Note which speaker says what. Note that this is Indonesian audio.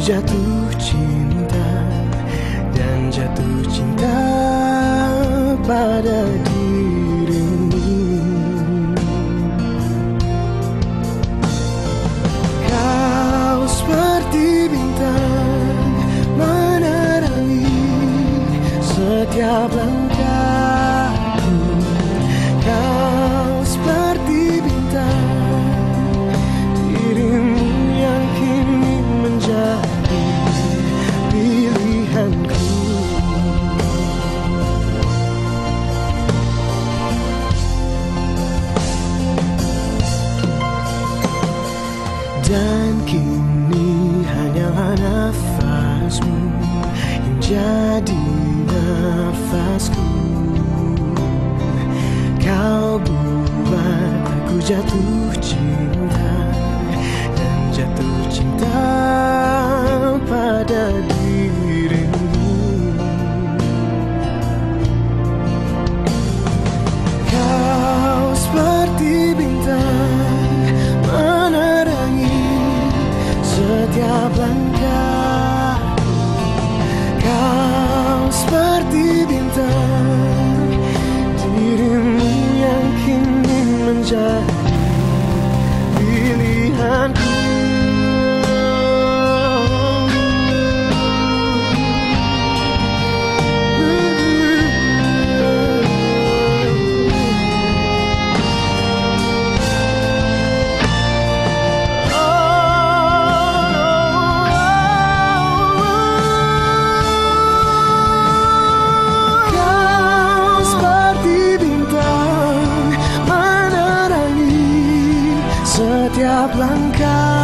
Speaker 1: jatuh cinta Dan jatuh cinta pada dirimu Kau seperti bintang menerangi setiap langkahku Dan kini hanyalah nafasmu yang jadi nafasku. Kau buat aku jatuh cinta Dan jatuh cinta pada dirimu. Kau seperti setiap langkah. Kau seperti bintang dirimu yang kini menjadi pilihanku setiap